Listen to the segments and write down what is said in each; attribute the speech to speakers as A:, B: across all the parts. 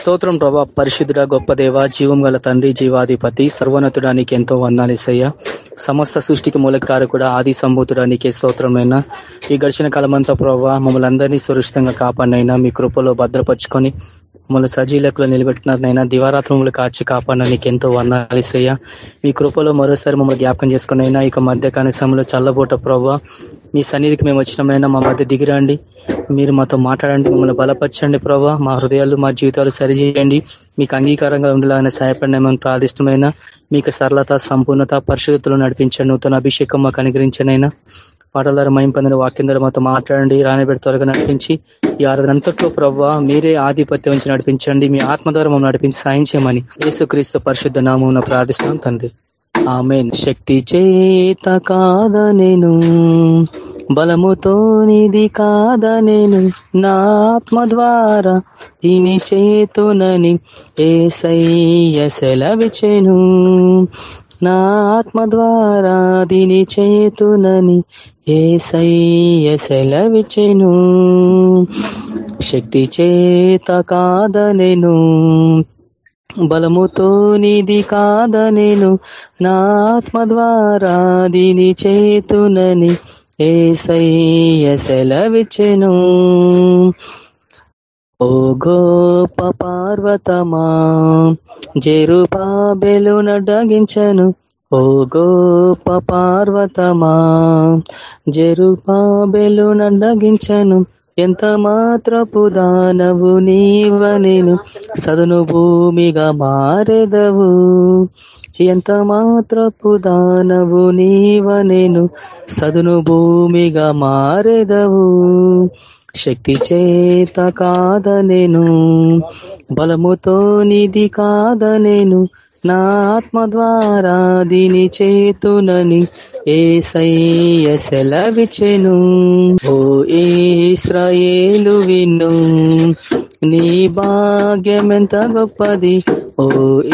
A: స్తోత్రం ప్రభా. పరిశుద్ధుడ గొప్ప దేవ జీవం గల తండ్రి జీవాధిపతి సర్వోన్నతుడానికి ఎంతో వందాలేసయ్య. సమస్త సృష్టికి మూలకారకుడ ఆది సంభూతుడానికే స్తోత్రమైనా. ఈ గడిచిన కాలమంతా ప్రభావ మమ్మల్ని అందరినీ సురక్షితంగా కాపాడినైనా మీ కృపలో భద్రపరుచుకొని మమ్మల్ని సజీలకులు నిలబెట్టినారనైనా దివారాత్రములు కాచి కాపాడిన నీకు ఎంతో వందాలేసయ్య. మీ కృపలో మరోసారి మమ్మల్ని జ్ఞాపకం చేసుకునైనా ఇక మధ్య సమయంలో చల్లబోట ప్రభావ మీ సన్నిధికి మేము వచ్చినమైనా మా మధ్య దిగిరండి. మీరు మాతో మాట్లాడండి మమ్మల్ని బలపరచండి ప్రభావ మా హృదయాలు మా జీవితాలు సరిచేయండి. మీకు అంగీకారంగా ఉండేలాగానే మేము ప్రాదిష్టమైన మీకు సరళత సంపూర్ణత పరిశుద్ధతలు నడిపించండి నూతన అభిషేకం మాకు అనుగ్రహించనైనా పాటల ద్వారా మయం పొందిన వాక్యం ద్వారా మాతో మాట్లాడండి రానిబెడి త్వరగా నడిపించి ఈ ఆరాధనంతట్లో ప్రవ్వ మీరే ఆధిపత్యం నుంచి నడిపించండి మీ ఆత్మ ద్వారా మమ్మల్ని నడిపించి సాయం చేయమని యేసుక్రీస్తు పరిశుద్ధ నామం ప్రార్థిస్తున్నాం తండ్రి. ఆమెన్. శక్తి చేత కాద నేను బలముతో నిధి కాద నేను నా ఆత్మ ద్వారా దీని చేతునని ఏసయ్య సెలవిచెను నా ఆత్మ ద్వారా దీని చేతునని ఏసయ్య సెలవిచెను శక్తి చేత కాదనెను. బలముతో నిధి కాదనేను. నా ఆత్మ ద్వారా దీని చేతునని ఏసయ్య సెలవిచెను ఓ గోప పార్వతమా జెరుబాబెలు నడగించను ఓ గోప పార్వతమా జెరుబాబెలు నడగించను ఎంత మాత్రపు దానవు నీవనేను. సదును భూమిగా మారెదవు. ఎంత మాత్రపు దానవు నీవనేను సదును భూమిగా మారెదవు. శక్తి చేత కాదనేను బలముతో నిధి కాదనేను నా ఆత్మ ద్వారా దీని చేతునని ఏసయ్య సెలవిచెను ఓ ఇస్రాయేలు విను నీ భాగ్యమెంత గొప్పది ఓ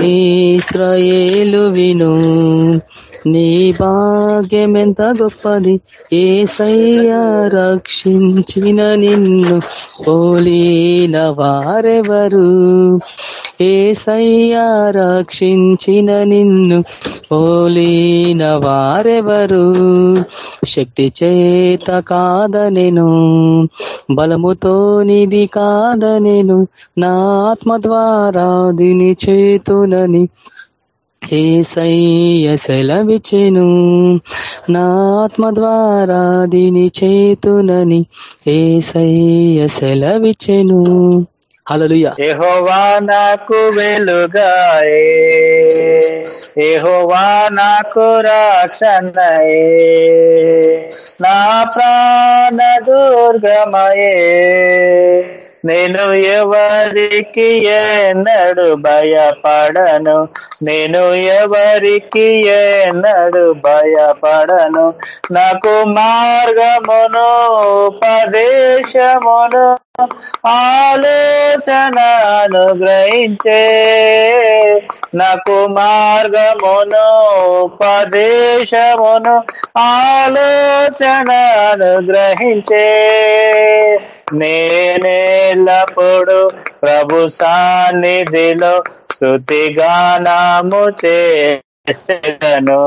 A: ఈశ్రయేలు విను. నీ భాగ్యమెంత గొప్పది ఏసయ్య రక్షించిన నిన్ను పోలిన వారెవరు? ఏసయ్యా రక్షించిన నిన్ను పోలిన వారెవరు? శక్తి చేత కాదనెను బలముతో నిధి కాదనెను నా ఆత్మ ద్వారా దిని చేతునని ఏసయ్య సెలవిచెను నా ఆత్మ ద్వారా దీని చేతునని ఏసయ్య సెలవిచెను హలలుయ
B: ఎహోవా నాకు వెలుగాయే ఎహోవా నాకు రక్షణయే నా ప్రాణ దుర్గమయే నేను ఎవరికి ఎన్నడు భయపడను నేను ఎవరికి ఎన్నడు భయపడను నాకు మార్గమును ఉపదేశమును ఆలోచన అనుగ్రహించే నాకు మార్గమును ఉపదేశమును ఆలోచన అనుగ్రహించే నేనేళ్ళప్పుడు ప్రభు సాన్నిధిలో స్థుతిగానము చేసేదను.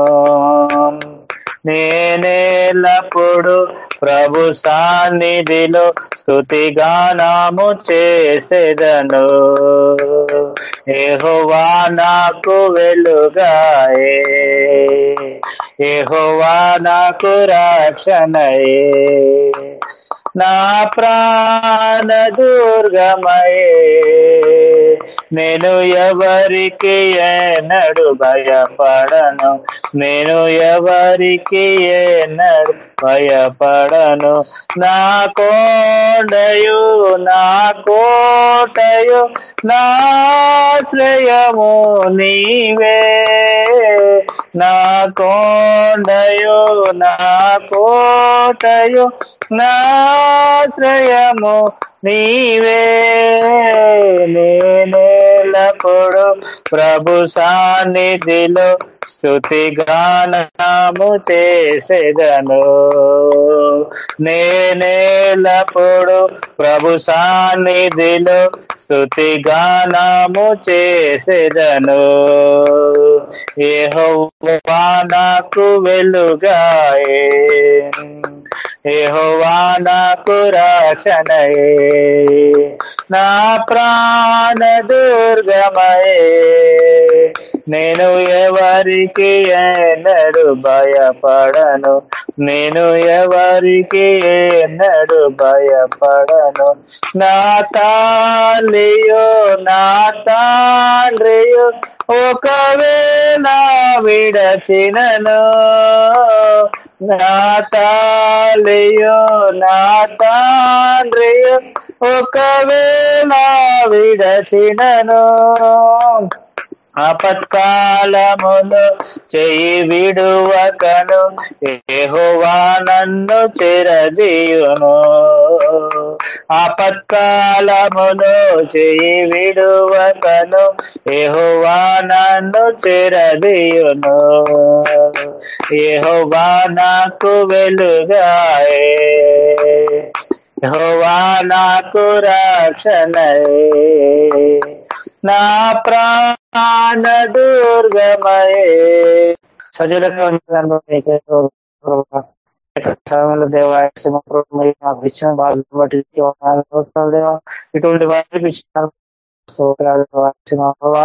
B: నేనేలప్పుడు ప్రభు సాన్నిధిలో స్థుతిగానము చేసేదను. ఏహోవా నాకు వెలుగాయే. ఏహోవా నాకు రక్షణయే. నా ప్రాణ దుర్గమయే. నేను ఎవరికి ఏనడు భయపడను? నేను ఎవరికి ఏనడు భయపడను? నా కోండయు నా కోటయు నాశ్రయము నీవే. నా కోండయు నా కోటయు నాశ్రయము నీవే. నేనేల ప్రభు సాన్నిధిలో స్థుతి గానము చేసేదను. నేనేలప్పుడు ప్రభు సాన్నిధిలో స్థుతి గానము చేసేదను. ఏహో నాకు వెలుగాయే. ఏహోవా నాకు రక్షణయే. నా ప్రాణ దుర్గమయే. నేను ఎవరికి ఎన్నడు భయపడను. నేను ఎవరికి ఎన్నడు భయపడను. నా తాలియో నా తాండ్రియో ఒకవే నా విడచినను నా తాలియో నా తండ్రియో ఒకవేళ విడచినను ఆపత్కాలములో చెయ్యి విడువకను. ఏహోవా నన్ను చెరదీయును. ఆపత్కాలములో చేయి విడువకను ఏహోవా నన్ను చెరదీయును ఏహోవా నాకు వెలుగాయే. యెహోవా నాకు రక్షణయే. నా ప్రాణ దుర్గమయే. సజీలంగా ఉంచాను సమయంలో దేవా మాకు ఇచ్చిన బాధ బట్టి దేవా ఇటువంటి వారికి ఇచ్చిన స్తోత్రాలు దేవా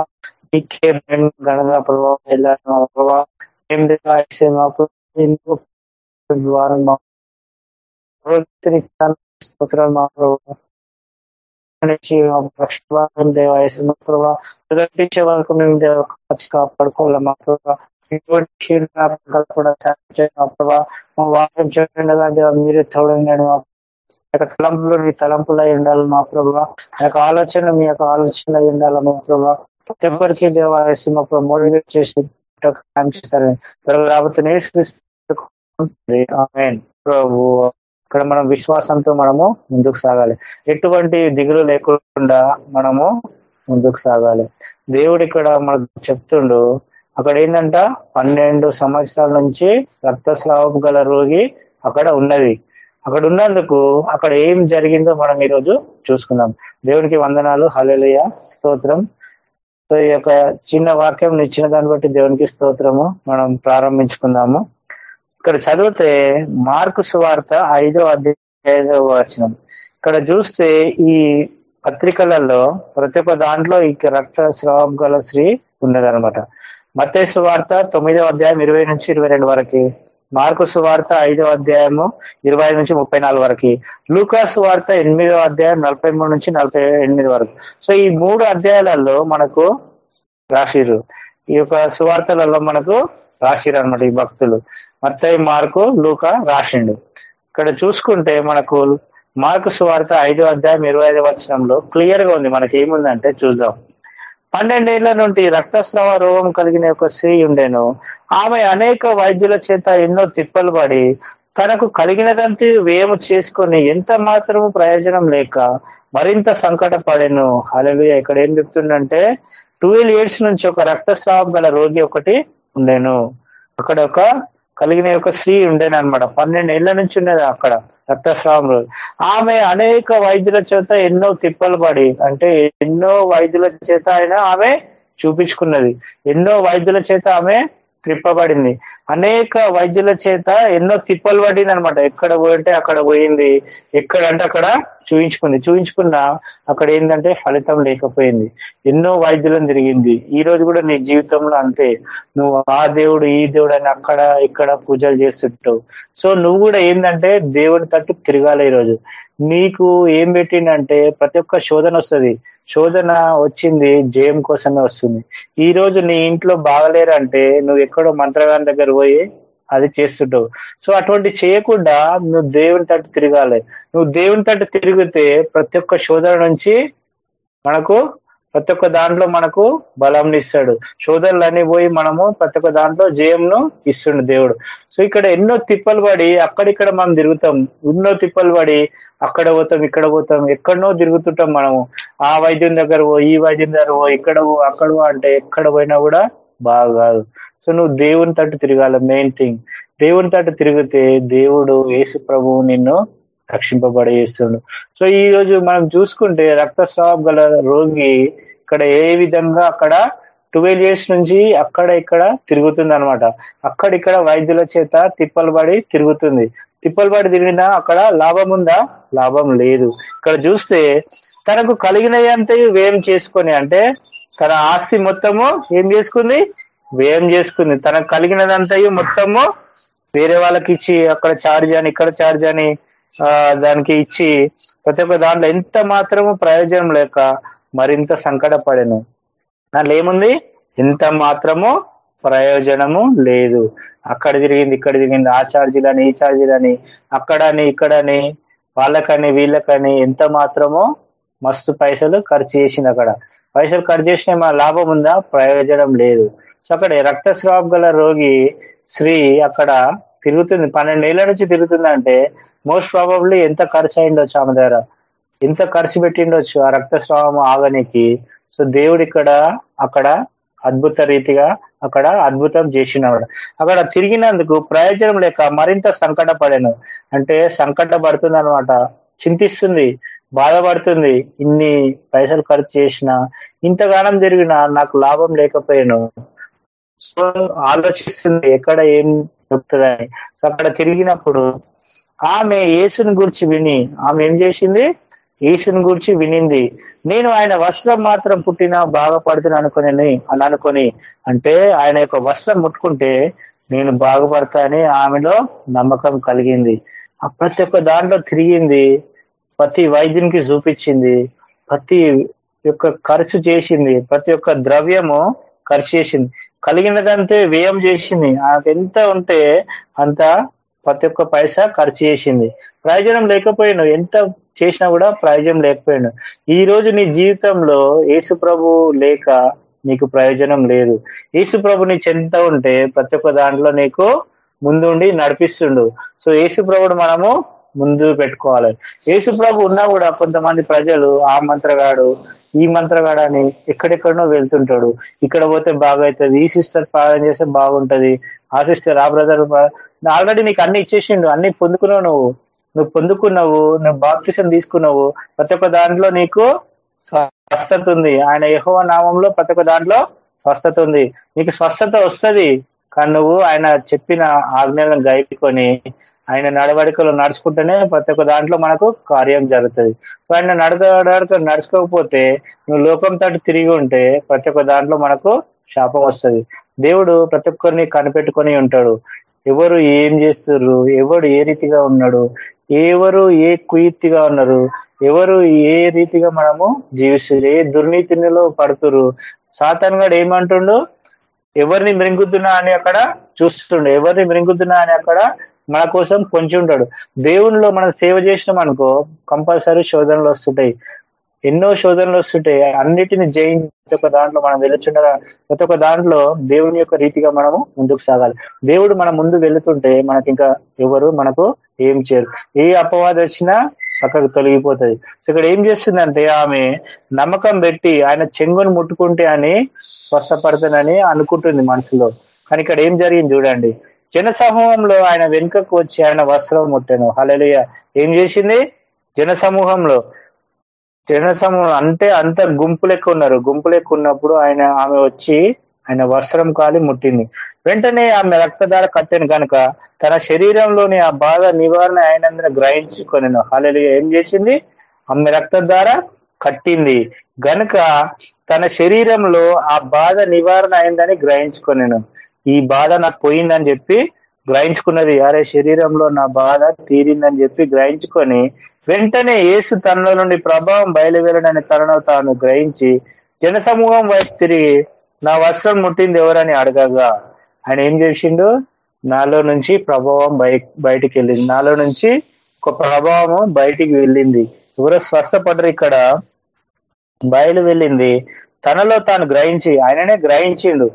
B: మీకే మేము గణగా ప్రభావం వెళ్ళాను ప్రభావ ఏం దేవా ద్వారా మా స్తోత్రాలు మా ప్రభావ నుంచి రక్షణ దేవాయసిన ప్రభావ ప్రదర్శించే వరకు మేము దేవ కాపాడుకోవాలి మా ప్రభావ కూడా ప్రభావ మా వాక్యం చెప్పండి దేవ మీరే తోడండి మా యొక్క తలంపులు మీ తలంపులు అయి ఉండాలి మా ప్రభావ ఆ యొక్క ఆలోచన మీ యొక్క ఆలోచనలు అయి ఉండాలి మా ప్రభావ ప్రతి ఒక్కరికి దేవాయసి మా ప్రభావ మోటివేట్ చేసి కాంక్షిస్తారని రాబోతున్న ప్రభు ఇక్కడ మనం విశ్వాసంతో మనము ముందుకు సాగాలి ఎటువంటి దిగులు లేకుండా మనము ముందుకు సాగాలి దేవుడు ఇక్కడ మనకు చెప్తుండు అక్కడ ఏంటంట పన్నెండు సంవత్సరాల నుంచి రక్తస్రావపు గల రోగి అక్కడ ఉన్నది. అక్కడ ఉన్నందుకు అక్కడ ఏం జరిగిందో మనం ఈరోజు చూసుకుందాం. దేవుడికి వందనాలు. హలలియ స్తోత్రం. సో ఈ యొక్క చిన్న వాక్యం ఇచ్చిన దాన్ని బట్టి దేవునికి స్తోత్రము మనం ప్రారంభించుకుందాము. ఇక్కడ చదివితే మార్కు సువార్త ఐదో అధ్యాయ వచనం. ఇక్కడ చూస్తే ఈ పత్రికలలో ప్రతి ఒక్క దాంట్లో ఈ రక్త స్రావం గల స్త్రీ ఉన్నదనమాట మతే సువార్త తొమ్మిదో అధ్యాయం ఇరవై నుంచి ఇరవై రెండు వరకు. మార్కు సువార్త ఐదో అధ్యాయము ఇరవై నుంచి ముప్పై నాలుగు వరకు. లూకా వార్త ఎనిమిదో అధ్యాయం నలభై మూడు నుంచి నలభై ఎనిమిది వరకు. సో ఈ మూడు అధ్యాయాలలో మనకు రాసిరు ఈ యొక్క సువార్తలలో మనకు రాసిరు అనమాట ఈ భక్తులు. మత్తై మార్కు లూక రాసిండు. ఇక్కడ చూసుకుంటే మనకు మార్కు సువార్త ఐదో అధ్యాయం ఇరవై ఐదు వచనంలో క్లియర్గా ఉంది. మనకి ఏముందంటే చూద్దాం. పన్నెండేళ్ళ నుండి రక్తస్రావ రోగం కలిగిన ఒక స్త్రీ ఉండేను. ఆమె అనేక వైద్యుల చేత ఎన్నో తిప్పలు పడి తనకు కలిగినదంతా వేము చేసుకొని ఎంత మాత్రము ప్రయోజనం లేక మరింత సంకట పడేను ఇక్కడ ఏం చెప్తుండంటే ట్వెల్వ్ ఇయర్స్ నుంచి ఒక రక్తస్రావం గల రోగి ఒకటి ఉండేను. అక్కడ ఒక కలిగిన ఒక స్త్రీ ఉండేనమాట అనమాట పన్నెండు ఏళ్ళ నుంచి ఉన్నది అక్కడ రక్తస్రావం రోజు ఆమె అనేక వైద్యుల చేత ఎన్నో తిప్పలు పడి అంటే ఎన్నో వైద్యుల చేత అయినా ఆమె చూపించుకున్నది. ఎన్నో వైద్యుల చేత ఆమె త్రిప్పబడింది. అనేక వైద్యుల చేత ఎన్నో తిప్పలు పడింది అనమాట ఎక్కడ పోయింటే అక్కడ పోయింది. ఎక్కడంటే అక్కడ చూయించుకుంది. చూయించుకున్న అక్కడ ఏంటంటే ఫలితం లేకపోయింది. ఎన్నో వైద్యులను తిరిగింది. ఈ రోజు కూడా నీ జీవితంలో అంతే. నువ్వు ఆ దేవుడు ఈ దేవుడు అని అక్కడ ఇక్కడ పూజలు చేస్తుంటావు. సో నువ్వు కూడా ఏంటంటే దేవుడి తట్టు తిరగాలి ఈరోజు నీకు ఏం పెట్టిండంటే ప్రతి ఒక్క శోధన వస్తుంది. శోధన వచ్చింది జయం కోసమే వస్తుంది. ఈ రోజు నీ ఇంట్లో బాగలేరంటే నువ్వు ఎక్కడో మంత్రగాని దగ్గర పోయి అది చేస్తుంటావు. సో అటువంటి చేయకుండా నువ్వు దేవుని తట్టు తిరగాలి. నువ్వు దేవుని తట్టు తిరిగితే ప్రతి ఒక్క శోధన నుంచి మనకు ప్రతి ఒక్క దాంట్లో మనకు బలంని ఇస్తాడు. శోధనలన్నీ అన్ని పోయి మనము ప్రతి ఒక్క దాంట్లో జయంను ఇస్తుండు దేవుడు. సో ఇక్కడ ఎన్నో తిప్పలు పడి అక్కడిక్కడ మనం తిరుగుతాం. ఎన్నో తిప్పలు పడి అక్కడ పోతాం ఇక్కడ పోతాం ఎక్కడనో తిరుగుతుంటాం మనము. ఆ వైద్యం దగ్గర పో ఈ వైద్యం దగ్గర పో ఇక్కడ పో అక్కడ అంటే ఎక్కడ పోయినా కూడా బాగా కాదు సో నువ్వు దేవుని తట్టు తిరగాల మెయిన్ థింగ్. దేవుని తట్టు తిరిగితే దేవుడు యేసు ప్రభువు నిన్ను రక్షింపబడేస్తుండు సో ఈ రోజు మనం చూసుకుంటే రక్తస్రావం గల రోగి ఇక్కడ ఏ విధంగా అక్కడ ట్వెల్వ్ ఇయర్స్ నుంచి అక్కడ ఇక్కడ తిరుగుతుంది అనమాట అక్కడిక్కడ వైద్యుల చేత తిప్పలు పడి తిరుగుతుంది. తిప్పలు పడి తిరిగినా అక్కడ లాభం ఉందా? లాభం లేదు. ఇక్కడ చూస్తే తనకు కలిగినదంతయు వ్యయం చేసుకొని అంటే తన ఆస్తి మొత్తము ఏం చేసుకుంది? వ్యయం చేసుకుంది. తనకు కలిగినదంతయు మొత్తము వేరే వాళ్ళకి ఇచ్చి అక్కడ చార్జ్ అని ఇక్కడ చార్జ్ అని దానికి ఇచ్చి ప్రతి ఒక్క దాంట్లో ఎంత మాత్రము ప్రయోజనం లేక మరింత సంకటపడెను. దాంట్లో ఏముంది? ఎంత మాత్రము ప్రయోజనము లేదు. అక్కడ తిరిగింది ఇక్కడ తిరిగింది ఆ ఛార్జీలని ఈ ఛార్జీలని అక్కడని ఇక్కడని వాళ్ళకని వీళ్ళకని ఎంత మాత్రమో మస్తు పైసలు ఖర్చు చేసింది అక్కడ. పైసలు ఖర్చు చేసిన మా లాభం ఉందా? ప్రయోజనం లేదు. సో అక్కడ రక్తస్రావం గల రోగి స్త్రీ అక్కడ తిరుగుతుంది. పన్నెండేళ్ళ నుంచి తిరుగుతుందంటే మోస్ట్ ప్రాబబ్లీ ఎంత ఖర్చు అయిండొచ్చు ఆమె దగ్గర. ఎంత ఖర్చు పెట్టిండొచ్చు ఆ రక్తస్రావం ఆగనికి. సో దేవుడు ఇక్కడ అక్కడ అద్భుత రీతిగా అక్కడ అద్భుతం చేసినవాడు. అక్కడ తిరిగినందుకు ప్రయోజనం లేక మరింత సంకటపడాను. అంటే సంకటపడుతుంది అనమాట చింతిస్తుంది బాధపడుతుంది. ఇన్ని పైసలు ఖర్చు చేసిన ఇంతగానం జరిగినా నాకు లాభం లేకపోయాను. సో ఆలోచిస్తుంది ఎక్కడ ఏం చెప్తుందని సో అక్కడ తిరిగినప్పుడు ఆమె యేసుని గురించి విని ఆమె ఏం చేసింది? యేసుని గురించి వినింది. నేను ఆయన వస్త్రం మాత్రం పుట్టినా బాగుపడుతున్నా అనుకుని అని అనుకొని అంటే ఆయన యొక్క వస్త్రం ముట్టుకుంటే నేను బాగుపడతానని ఆమెలో నమ్మకం కలిగింది. ఆ ప్రతి ఒక్క దాంట్లో తిరిగింది ప్రతి వైద్యునికి చూపించింది ప్రతి యొక్క ఖర్చు చేసింది ప్రతి ఒక్క ద్రవ్యము ఖర్చు చేసింది కలిగినదంతే వ్యయం చేసింది. ఆమెకు ఎంత ఉంటే అంత ప్రతి ఒక్క పైసా ఖర్చు చేసింది ప్రయోజనం లేకపోయాను ఎంత చేసినా కూడా ప్రయోజనం లేకపోయాను. ఈ రోజు నీ జీవితంలో యేసు ప్రభు లేక నీకు ప్రయోజనం లేదు. యేసు ప్రభు నీ చెంత ఉంటే ప్రతి ఒక్క దాంట్లో నీకు ముందుండి నడిపిస్తుండు. సో యేసు ప్రభుడు మనము ముందు పెట్టుకోవాలి. యేసు ప్రభు ఉన్నా కూడా కొంతమంది ప్రజలు ఆ మంత్రగాడు ఈ మంత్రగాడని అని ఎక్కడెక్కడనో వెళ్తుంటాడు. ఇక్కడ పోతే బాగవుతుంది ఈ సిస్టర్ ప్రార్థన చేస్తే బాగుంటది ఆ సిస్టర్ ఆ బ్రదర్ ఆల్రెడీ నీకు అన్ని ఇచ్చేసిండు అన్ని పొందుకున్నావు నువ్వు. నువ్వు పొందుకున్నావు నువ్వు బాప్తిసం తీసుకున్నావు. ప్రతి ఒక్క దాంట్లో నీకు స్వస్థత ఉంది. ఆయన యహో నామంలో ప్రతి ఒక్క దాంట్లో స్వస్థత ఉంది. నీకు స్వస్థత వస్తుంది కానీ నువ్వు ఆయన చెప్పిన ఆజ్ఞలను గైపుకొని ఆయన నడవడికలు నడుచుకుంటేనే ప్రతి ఒక్క దాంట్లో మనకు కార్యం జరుగుతుంది. సో ఆయన నడక నడుచుకోకపోతే నువ్వు లోకం తట్టు తిరిగి ఉంటే ప్రతి ఒక్క దాంట్లో మనకు శాపం వస్తుంది. దేవుడు ప్రతి ఒక్కరిని కనిపెట్టుకొని ఉంటాడు. ఎవరు ఏం చేస్తున్నారు ఎవరు ఏ రీతిగా ఉన్నాడు ఎవరు ఏ కుయుక్తిగా ఉన్నారు ఎవరు ఏ రీతిగా మనము జీవిస్తారు ఏ దుర్నీతిలో పడుతురు సాతాన్ గడు ఏమంటుండో? ఎవరిని మృంగుతున్నా అని అక్కడ చూస్తుండు ఎవరిని మృంగుతున్నా అని అక్కడ మన కోసం పొంచి ఉంటాడు. దేవునిలో మనం సేవ చేసినాం అనుకో కంపల్సరీ శోధనలు వస్తుంటాయి. ఎన్నో శోధనలు వస్తుంటాయి. అన్నిటిని జయించి ఒక దాంట్లో మనం వెళ్ళుచుండగా ప్రతి ఒక్క దాంట్లో దేవుని యొక్క రీతిగా మనము ముందుకు సాగాలి. దేవుడు మన ముందు వెళుతుంటే మనకి ఇంకా ఎవరు మనకు ఏం చేయరు. ఏ అపవాదం వచ్చినా పక్కకు తొలగిపోతుంది. సో ఇక్కడ ఏం చేస్తుందంటే ఆమె నమ్మకం పెట్టి ఆయన చెంగును ముట్టుకుంటే అని స్వస్థపడతానని అనుకుంటుంది మనసులో. కానీ ఇక్కడ ఏం జరిగింది చూడండి. జన సమూహంలో ఆయన వెనుకకు వచ్చి ఆయన వస్త్రం ముట్టాను. హలలియ ఏం చేసింది? జన సమూహంలో జన సమూహం అంటే అంత గుంపు లెక్క ఉన్నారు. గుంపు లెక్క ఉన్నప్పుడు ఆయన ఆమె వచ్చి ఆయన వస్త్రం కాలి ముట్టింది. వెంటనే ఆమె రక్తధార కట్టాను కనుక తన శరీరంలోని ఆ బాధ నివారణ అయినందున గ్రహించుకొని హాలలి ఏం చేసింది? ఆమె రక్తధార కట్టింది. గనుక తన శరీరంలో ఆ బాధ నివారణ అయిందని గ్రహించుకొనేను. ఈ బాధ నాకు పోయిందని చెప్పి గ్రహించుకున్నది. అరే శరీరంలో నా బాధ తీరిందని చెప్పి గ్రహించుకొని వెంటనే యేసు తనలో నుండి ప్రభావం బయలువెళ్ళడని తనను తాను గ్రహించి జనసమూహం వైపు తిరిగి నా వస్త్రం ముట్టింది ఎవరని అడగగా. ఆయన ఏం చేసిండు? నాలో నుంచి ప్రభావం బయ బయటికి వెళ్ళింది. నాలో నుంచి ఒక ప్రభావం బయటికి వెళ్ళింది. ఎవరో స్వస్థపడరు ఇక్కడ. బయలు వెళ్ళింది. తనలో తాను గ్రహించి ఆయననే గ్రహించిండు.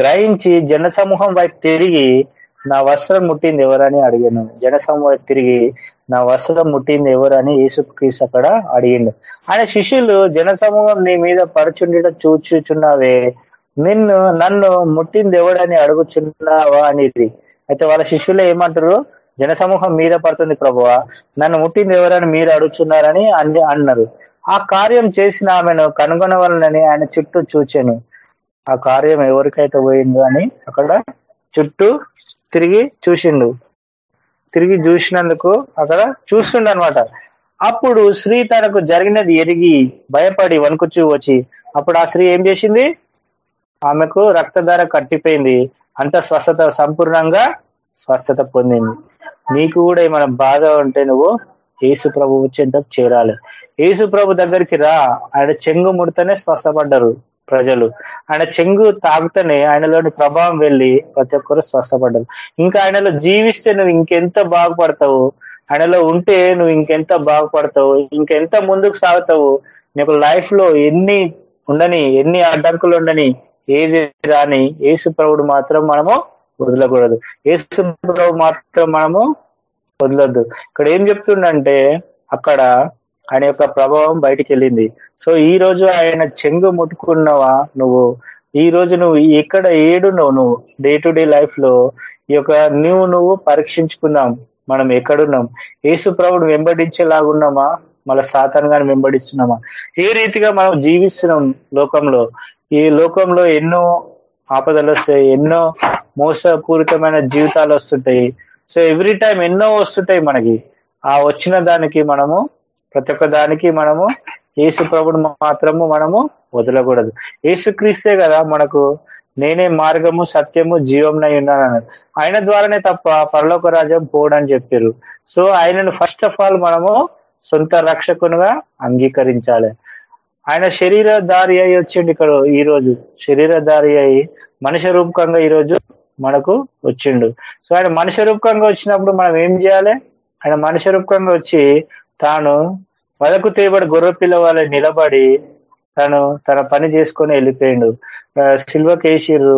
B: గ్రహించి జనసమూహం వైపు తిరిగి నా వస్త్రం ముట్టింది ఎవరని అడిగాను. జనసమూహం తిరిగి నా వస్త్రం ముట్టింది ఎవరని యేసుక్రీస్ అక్కడ అడిగిండు. ఆయన శిష్యులు జనసమూహం నీ మీద పరుచుండట చూచుచున్నావే. నిన్ను నన్ను ముట్టింది ఎవడని అడుగుచున్నావా అనేది అయితే వాళ్ళ శిష్యులు ఏమంటారు జనసమూహం మీద పడుతుంది ప్రభువ నన్ను ముట్టింది ఎవరని మీరు అడుగుతున్నారని అని అన్నారు. ఆ కార్యం చేసిన ఆమెను కనుగొనవలనని ఆయన చుట్టూ చూచాను. ఆ కార్యం ఎవరికైతే పోయిందో అని అక్కడ చుట్టూ తిరిగి చూసిండు. తిరిగి చూసినందుకు అక్కడ చూస్తుండ అనమాట అప్పుడు స్త్రీ తనకు జరిగినది ఎరిగి భయపడి వణుకుచూ వచ్చి అప్పుడు ఆ స్త్రీ ఏం చేసింది? ఆమెకు రక్తధార కట్టిపోయింది. అంత స్వస్థత సంపూర్ణంగా స్వస్థత పొందింది. నీకు కూడా ఏమైనా బాధ ఉంటే నువ్వు యేసు ప్రభు చెంతకు చేరాలి. యేసు ప్రభు దగ్గరికి రా. ఆయన చెంగు ముడితేనే స్వస్థపడ్డరు. ప్రజలు. ఆయన చెంగు తాగుతూనే ఆయనలోని ప్రభావం వెళ్ళి ప్రతి ఒక్కరు స్వస్థపడ్డారు. ఇంకా ఆయనలో జీవిస్తే నువ్వు ఇంకెంత బాగుపడతావు? ఆయనలో ఉంటే నువ్వు ఇంకెంత బాగుపడతావు? ఇంకెంత ముందుకు సాగుతావు? నీకు లైఫ్లో ఎన్ని ఉండని ఎన్ని అడ్డంకులు ఉండని ఏది రాని యేసు ప్రభుడు మాత్రం మనము వదలకూడదు. యేసు ప్రభు మాత్రం మనము వదలొద్దు. ఇక్కడ ఏం చెప్తుండంటే అక్కడ ఆయన యొక్క ప్రభావం బయటికి వెళ్ళింది. సో ఈ రోజు ఆయన చెంగు ముట్టుకున్నావా నువ్వు? ఈ రోజు నువ్వు ఎక్కడ ఏడు నువ్వు? డే టు డే లైఫ్లో ఈ యొక్క నువ్వు నువ్వు పరీక్షించుకుందాం మనం ఎక్కడున్నాం? యేసు ప్రభుడు వెంబడించేలాగున్నామా మళ్ళీ సాతాన్ గాని వెంబడిస్తున్నామా? ఏ రీతిగా మనం జీవిస్తున్నాం లోకంలో? ఈ లోకంలో ఎన్నో ఆపదలు వస్తాయి ఎన్నో మోసపూరితమైన జీవితాలు వస్తుంటాయి. సో ఎవ్రీ టైం ఎన్నో వస్తుంటాయి మనకి. ఆ వచ్చిన దానికి మనము ప్రతి ఒక్క దానికి మనము యేసు ప్రభుడు మాత్రము మనము వదలకూడదు. యేసుక్రీస్తే కదా మనకు నేనే మార్గము సత్యము జీవంనై ఉన్నాను ఆయన ద్వారానే తప్ప పరలోక రాజ్యం పోడని చెప్పారు సో ఆయనను ఫస్ట్ ఆఫ్ ఆల్ మనము సొంత రక్షకునుగా అంగీకరించాలి. ఆయన శరీరధారి అయి వచ్చిండు ఇక్కడ ఈ రోజు శరీరధారి అయి మనిషి రూపకంగా ఈ రోజు మనకు వచ్చిండు. సో ఆయన మనిషి రూపకంగా వచ్చినప్పుడు మనం ఏం చేయాలి? ఆయన మనిషి రూపకంగా వచ్చి తాను వలకు తేబడి గొర్రె పిల్లవాళ్ళ నిలబడి తను తన పని చేసుకొని వెళ్ళిపోయిండు. సిల్వ కేసిరు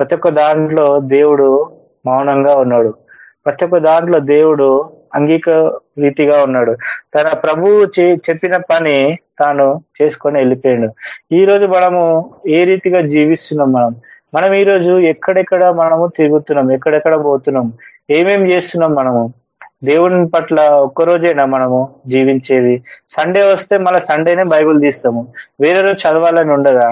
B: ప్రతి ఒక్క దాంట్లో దేవుడు మౌనంగా ఉన్నాడు. ప్రతి ఒక్క దాంట్లో దేవుడు అంగీక రీతిగా ఉన్నాడు. తన ప్రభువు చెప్పిన పని తాను చేసుకొని వెళ్ళిపోయాడు. ఈ రోజు మనము ఏ రీతిగా జీవిస్తున్నాం మనం? మనం ఈ రోజు ఎక్కడెక్కడ మనము తిరుగుతున్నాం? ఎక్కడెక్కడ పోతున్నాం? ఏమేం చేస్తున్నాం మనము? దేవుని పట్ల ఒక్కరోజేనా మనము జీవించేది. సండే వస్తే మళ్ళీ సండేనే బైబుల్ తీస్తాము. వేరే రోజు చదవాలని ఉండదా?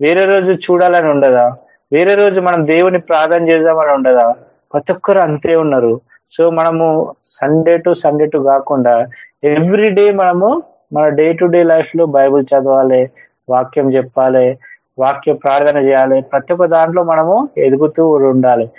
B: వేరే రోజు చూడాలని ఉండదా? వేరే రోజు మనం దేవుని ప్రార్థన చేద్దామని ఉండదా? ప్రతి ఒక్కరు అంతే ఉన్నారు. సో మనము సండే టు సండే టు కాకుండా ఎవ్రీ డే మనము మన డే టు డే లైఫ్లో బైబుల్ చదవాలి వాక్యం చెప్పాలి వాక్య ప్రార్థన చేయాలి. ప్రతి ఒక్క దాంట్లో మనము ఎదుగుతూ ఉండాలి.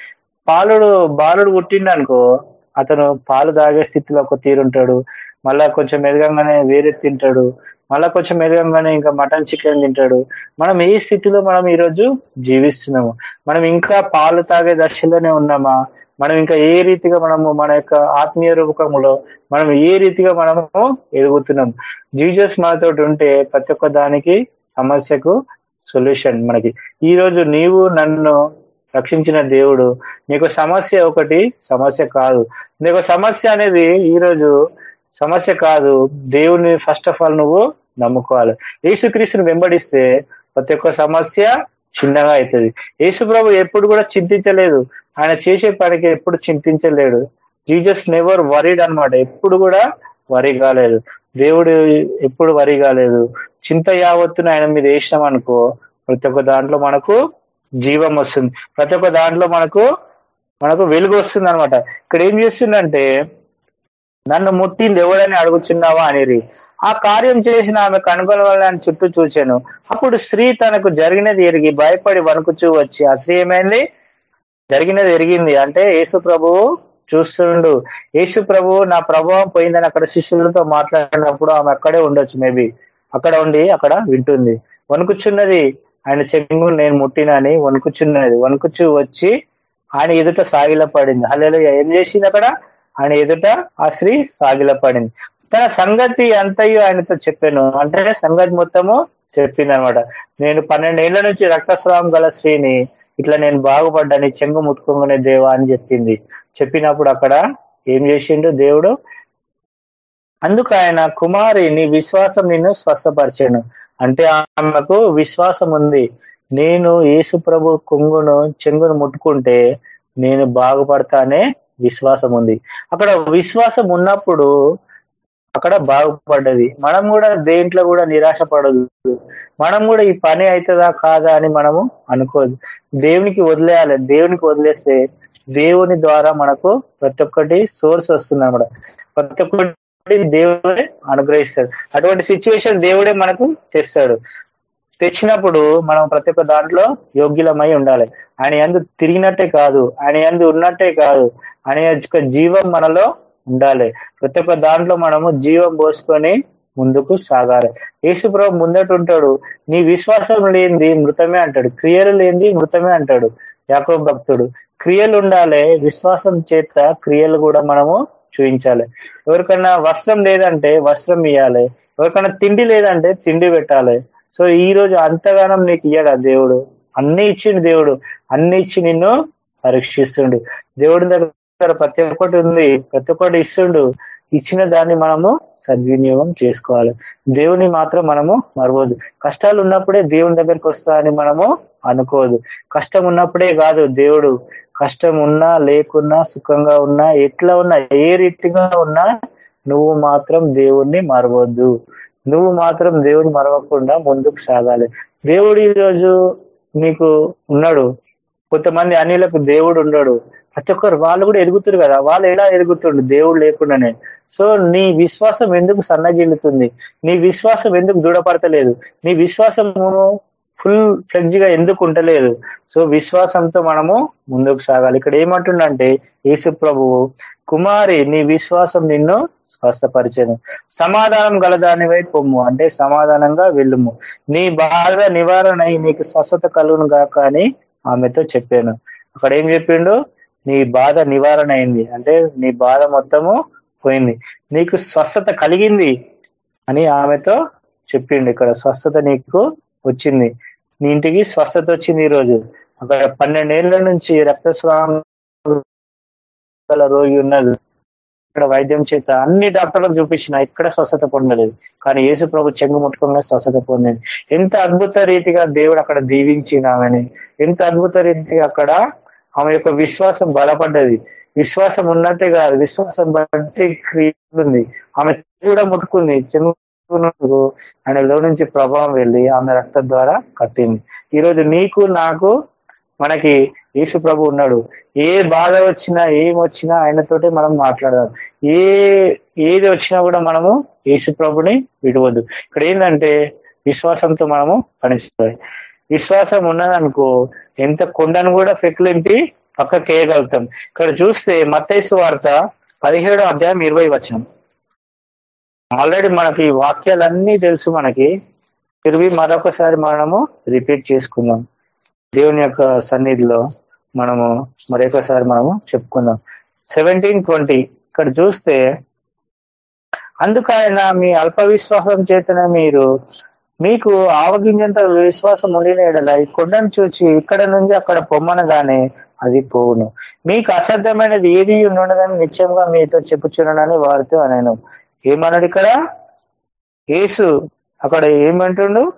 B: పాలుడు బాలుడు పుట్టిండు అనుకో అతను పాలు తాగే స్థితిలో ఒక తీరుంటాడు మళ్ళా కొంచెం ఎదగంగానే వేరే తింటాడు. మళ్ళా కొంచెం ఎదగంగానే ఇంకా మటన్ చికెన్ తింటాడు. మనం ఏ స్థితిలో మనం ఈరోజు జీవిస్తున్నాము? మనం ఇంకా పాలు తాగే దశలోనే ఉన్నామా? మనం ఇంకా ఏ రీతిగా మనము మన యొక్క ఆత్మీయ రూపకంలో మనం ఏ రీతిగా మనము ఎదుగుతున్నాం? జీజస్ మనతో ఉంటే ప్రతి ఒక్క దానికి సమస్యకు సొల్యూషన్ మనకి. ఈ రోజు నీవు నన్ను రక్షించిన దేవుడు. నీకు సమస్య ఒకటి సమస్య కాదు. నీకు సమస్య అనేది ఈరోజు సమస్య కాదు. దేవుడిని ఫస్ట్ ఆఫ్ ఆల్ నువ్వు నమ్ముకోవాలి. యేసుక్రీస్తుని వెంబడిస్తే ప్రతి ఒక్క సమస్య చిన్నగా అవుతుంది. యేసు ప్రభు ఎప్పుడు కూడా చింతించలేదు. ఆయన చేసే పనికి ఎప్పుడు చింతించలేడు. జీజస్ నెవర్ వరీడ్ అనమాట ఎప్పుడు కూడా వరి కాలేదు. దేవుడు ఎప్పుడు వరి కాలేదు. చింత యావత్తును ఆయన మీద వేసినాం అనుకో ప్రతి ఒక్క దాంట్లో మనకు జీవం వస్తుంది. ప్రతి ఒక్క దాంట్లో మనకు మనకు వెలుగు వస్తుంది అనమాట ఇక్కడ ఏం చేస్తుందంటే నన్ను ముట్టింది ఎవడని అడుగుచున్నావా అనేది ఆ కార్యం చేసిన ఆమె కనుగొల వల్ల చుట్టూ చూచాను. అప్పుడు స్త్రీ తనకు జరిగినది ఎరిగి భయపడి వణుకుచూ వచ్చి ఆ స్త్రీ ఏమైంది? జరిగినది ఎరిగింది. అంటే యేసు ప్రభువు చూస్తుండు. యేసు ప్రభువు నా ప్రభావం పోయిందని అక్కడ శిష్యులతో మాట్లాడినప్పుడు ఆమె అక్కడే ఉండొచ్చు మేబీ. అక్కడ ఉండి అక్కడ వింటుంది. వణుకుచున్నది ఆయన చెంగు నేను ముట్టినని వణుకుచున్నది. వణుకుచు వచ్చి ఆయన ఎదుట సాగిల పడింది హలో ఏం చేసింది అక్కడ? ఆయన ఎదుట ఆ స్త్రీ సాగిల పడింది తన సంగతి అంతయ్యో ఆయనతో చెప్పాను. అంటే సంగతి మొత్తము చెప్పింది అనమాట నేను పన్నెండేళ్ళ నుంచి రక్తస్రావం గల స్త్రీని ఇట్లా నేను బాగుపడ్డాని చెంగు ముట్టుకోగానే దేవా అని చెప్పింది. చెప్పినప్పుడు అక్కడ ఏం చేసిండు? దేవుడు అందుకు ఆయన కుమారి నీ విశ్వాసం నిన్ను స్వస్థపరిచాను. అంటే ఆమెకు విశ్వాసం ఉంది నేను యేసు ప్రభు కొంగును చెంగును ముట్టుకుంటే నేను బాగుపడతానే విశ్వాసం ఉంది అక్కడ విశ్వాసం ఉన్నప్పుడు అక్కడ బాగుపడ్డది. మనం కూడా దేంట్లో కూడా నిరాశ పడదు మనం కూడా ఈ పని అవుతుందా కాదా అని మనము అనుకోదు. దేవునికి వదిలేయాలి. దేవునికి వదిలేస్తే దేవుని ద్వారా మనకు ప్రతి ఒక్కటి సోర్స్ వస్తుంది అనమాట ప్రతి ఒక్కటి దేవుడే అనుగ్రహిస్తాడు. అటువంటి సిచ్యువేషన్ దేవుడే మనకు తెస్తాడు తెచ్చినప్పుడు మనం ప్రతి ఒక్క దాంట్లో యోగ్యులమై ఉండాలి. ఆయన ఎందు తిరిగినట్టే కాదు ఆయన ఎందు ఉన్నట్టే కాదు ఆయన యొక్క జీవం మనలో ఉండాలి. ప్రతి ఒక్క దాంట్లో మనము జీవం పోసుకొని ముందుకు సాగాలి. యేసుప్రభు ముందట ఉంటాడు. నీ విశ్వాసం లేనిది మృతమే అంటాడు. క్రియలు లేనిది మృతమే అంటాడు. యాకో భక్తుడు. క్రియలు ఉండాలి. విశ్వాసం చేత క్రియలు కూడా మనము చూపించాలి. ఎవరికైనా వస్త్రం లేదంటే వస్త్రం ఇవ్వాలి ఎవరికైనా తిండి లేదంటే తిండి పెట్టాలి. సో ఈ రోజు అంతగానం నీకు ఇయ్యాడా దేవుడు? అన్ని ఇచ్చిండు దేవుడు. అన్ని ఇచ్చి నిన్ను పరీక్షిస్తుండు. దేవుడి దగ్గర ప్రతి ఒక్కటి ఉంది. ప్రతి ఒక్కటి ఇస్తుండు. ఇచ్చిన దాన్ని మనము సద్వినియోగం చేసుకోవాలి. దేవుని మాత్రం మనము మరవద్దు. కష్టాలు ఉన్నప్పుడే దేవుని దగ్గరికి వస్తా అని మనము అనుకోదు కష్టం ఉన్నప్పుడే కాదు దేవుడు కష్టం ఉన్నా లేకున్నా సుఖంగా ఉన్నా ఎట్లా ఉన్నా ఏ రీతిగా ఉన్నా నువ్వు మాత్రం దేవుణ్ణి మరవద్దు. నువ్వు మాత్రం దేవుడు మరవకుండా ముందుకు సాగాలి. దేవుడు ఈరోజు నీకు ఉన్నాడు. కొంతమంది అన్నిలకు దేవుడు ఉండడు ప్రతి ఒక్కరు వాళ్ళు కూడా ఎదుగుతారు కదా. వాళ్ళు ఎలా ఎదుగుతుండు దేవుడు లేకుండానే. సో నీ విశ్వాసం ఎందుకు సన్నగిల్లుతుంది? నీ విశ్వాసం ఎందుకు దృఢపడతలేదు నీ విశ్వాసము ఫుల్ ఫ్లెక్జ్గా ఎందుకు ఉండలేదు? సో విశ్వాసంతో మనము ముందుకు సాగాలి. ఇక్కడ ఏమంటుండంటే యేసు ప్రభువు కుమారి నీ విశ్వాసం నిన్ను స్వస్థపరిచను. సమాధానం గలదానివై పొమ్ము. అంటే సమాధానంగా వెళ్ళుము. నీ బాధ నివారణ అయి నీకు స్వస్థత కలుగును గాక అని ఆమెతో చెప్పాను. అక్కడ ఏం చెప్పిండు? నీ బాధ నివారణ అయింది అంటే నీ బాధ మొత్తము పోయింది. నీకు స్వస్థత కలిగింది అని ఆమెతో చెప్పిండు. ఇక్కడ స్వస్థత నీకు వచ్చింది. నీ ఇంటికి స్వస్థత వచ్చింది ఈ రోజు అక్కడ పన్నెండేళ్ళ నుంచి రక్తస్రావం రోగి ఉన్నది. ఇక్కడ వైద్యం చేత అన్ని డాక్టర్లకు చూపించిన ఇక్కడ స్వస్థత పొందలేదు. కానీ యేసు ప్రభు చెంగు ముట్టుకున్న స్వస్థత పొందింది. ఎంత అద్భుత రీతిగా దేవుడు అక్కడ దీవించిన ఆమెని ఎంత అద్భుత రీతిగా అక్కడ ఆమె యొక్క విశ్వాసం బలపడ్డది. విశ్వాసం ఉన్నట్టే కాదు విశ్వాసం బట్టి క్రియ ఆమె కూడా ముట్టుకుంది. చెంగు ఆయనలో నుంచి ప్రభావం వెళ్ళి ఆమె రక్తం ద్వారా కట్టింది. ఈరోజు నీకు నాకు మనకి యేసు ప్రభు ఉన్నాడు. ఏ బాధ వచ్చినా ఏం వచ్చినా ఆయనతోటే మనం మాట్లాడదాం. ఏ ఏది వచ్చినా కూడా మనము యేసు ప్రభుని విడవద్దు. ఇక్కడ ఏంటంటే విశ్వాసంతో మనము పనిచేయాలి. విశ్వాసం ఉన్నదనుకో ఎంత కొండను కూడా ఫెక్లింపి పక్కకి వేయగలుగుతాం ఇక్కడ చూస్తే మత్తైసు వార్త పదిహేడో అధ్యాయం ఇరవై వచ్చినాం ఆల్రెడీ మనకి వాక్యాలన్నీ తెలుసు మనకి. తిరిగి మరొకసారి మనము రిపీట్ చేసుకుందాం. దేవుని యొక్క సన్నిధిలో మనము మరొకసారి మనము చెప్పుకుందాం. సెవెంటీన్ ట్వంటీ ఇక్కడ చూస్తే అందుకైనా మీ అల్ప విశ్వాసం చేతనే మీరు మీకు ఆవగింజంత విశ్వాసం ఉండిన ఎడల ఈ కొండను చూచి ఇక్కడ నుంచి అక్కడ పొమ్మనగానే అది పోవును. మీకు అసాధ్యమైనది ఏది ఉండదని నిశ్చయంగా మీతో చెప్పుచున్నానని వారితో నేను ఏమన్నాడు ఇక్కడ? యేసు. అక్కడ ఏమంటుండు?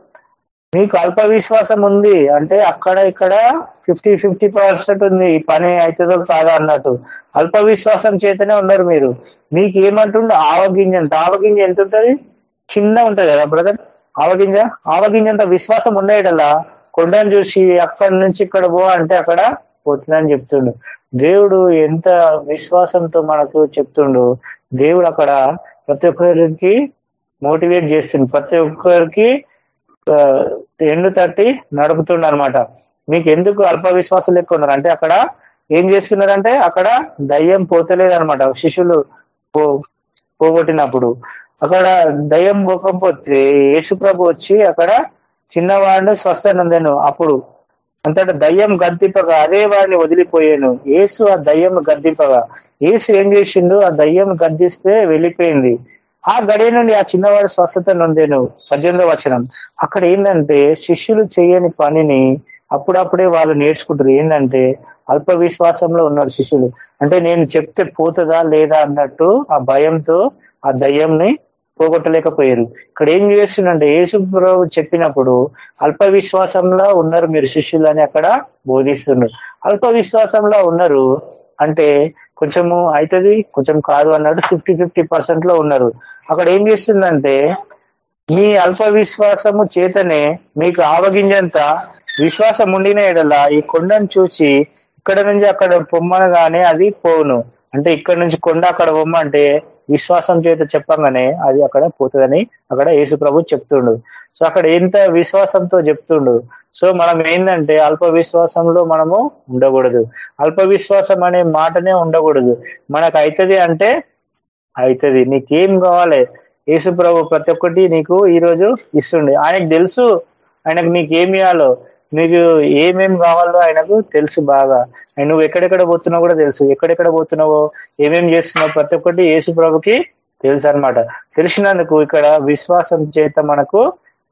B: మీకు అల్ప విశ్వాసం ఉంది. అంటే అక్కడ ఇక్కడ ఫిఫ్టీ ఫిఫ్టీ పర్సెంట్ ఉంది. ఈ పని అవుతుందో కాదా అన్నట్టు. అల్ప విశ్వాసం చేతనే ఉన్నారు మీరు. మీకు ఏమంటుండు? ఆవగింజ అంత ఆవగింజ ఎంత ఉంటుంది? చిన్న ఉంటుంది కదా బ్రదర్? ఆవగింజ ఆవగింజంత విశ్వాసం ఉండేటలా కొండను చూసి అక్కడి నుంచి ఇక్కడ పో అంటే అక్కడ పోతుందని చెప్తుండు. దేవుడు ఎంత విశ్వాసంతో మనకు చెప్తుండు? దేవుడు అక్కడ ప్రతి ఒక్కరికి మోటివేట్ చేస్తుంది ప్రతి ఒక్కరికి ఎండు తట్టి నడుపుతుండ అనమాట మీకు ఎందుకు అల్ప విశ్వాసం లెక్క ఉన్నారు? అంటే అక్కడ ఏం చేస్తున్నారంటే అక్కడ దయ్యం పోతలేదు అనమాట శిష్యులు పో పోగొట్టినప్పుడు. అక్కడ దయ్యం పోకపోతే యేసుప్రభు వచ్చి అక్కడ చిన్నవాడిని స్వస్థనందను అప్పుడు అంతటా దయ్యం గద్దింపగా అదే వాడిని వదిలిపోయాను. ఏసు ఆ దయ్యం గద్దింపగా. ఏసు ఏం చేసిండు? ఆ దయ్యం గద్దిస్తే వెళ్ళిపోయింది. ఆ గడియ నుండి ఆ చిన్నవాడు స్వస్థత నొందేను. పద్దెనిమిదో వచనం. అక్కడ ఏంటంటే శిష్యులు చేయని పనిని అప్పుడప్పుడే వాళ్ళు నేర్చుకుంటారు. ఏంటంటే అల్ప విశ్వాసంలో ఉన్నారు శిష్యులు. అంటే నేను చెప్తే పోతుందా లేదా అన్నట్టు ఆ భయంతో ఆ దయ్యంని పోగొట్టలేకపోయారు. ఇక్కడ ఏం చేస్తుందంటే యేసు ప్రభు చెప్పినప్పుడు అల్ప విశ్వాసంలో ఉన్నారు మీరు శిష్యులు అని అక్కడ బోధిస్తున్నారు. అల్ప విశ్వాసంలో ఉన్నారు అంటే కొంచెము అవుతుంది కొంచెం కాదు అన్నట్టు ఫిఫ్టీ ఫిఫ్టీ పర్సెంట్లో ఉన్నారు. అక్కడ ఏం చేస్తుందంటే మీ అల్ప విశ్వాసము చేతనే మీకు ఆవగింజంత విశ్వాసం ఉండిన ఎడల ఈ కొండను చూచి ఇక్కడ నుంచి అక్కడ పొమ్మనగానే అది పోను అంటే ఇక్కడ నుంచి కొండ అక్కడ పొమ్మంటే విశ్వాసం చేత చెప్పంగానే అది అక్కడ పోతుందని అక్కడ యేసు ప్రభు చెప్తుండు. సో అక్కడ ఎంత విశ్వాసంతో చెప్తుండు. సో మనం ఏంటంటే అల్ప విశ్వాసంలో మనము ఉండకూడదు. అల్ప విశ్వాసం అనే మాటనే ఉండకూడదు. మనకు అవుతుంది అంటే అవుతుంది నీకేం కావాలి? యేసు ప్రభు ప్రతి ఒక్కటి నీకు ఈ రోజు ఇస్తుండే. ఆయనకు తెలుసు. ఆయనకు నీకేమి ఇవ్వాలో నీకు ఏమేమి కావాలో ఆయనకు తెలుసు బాగా. ఆయన నువ్వు ఎక్కడెక్కడ పోతున్నావు కూడా తెలుసు. ఎక్కడెక్కడ పోతున్నావో ఏమేమి చేస్తున్నావు ప్రతి ఒక్కటి యేసు ప్రభుకి తెలుసు అనమాట తెలిసినందుకు ఇక్కడ విశ్వాసం చేత మనకు